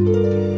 Música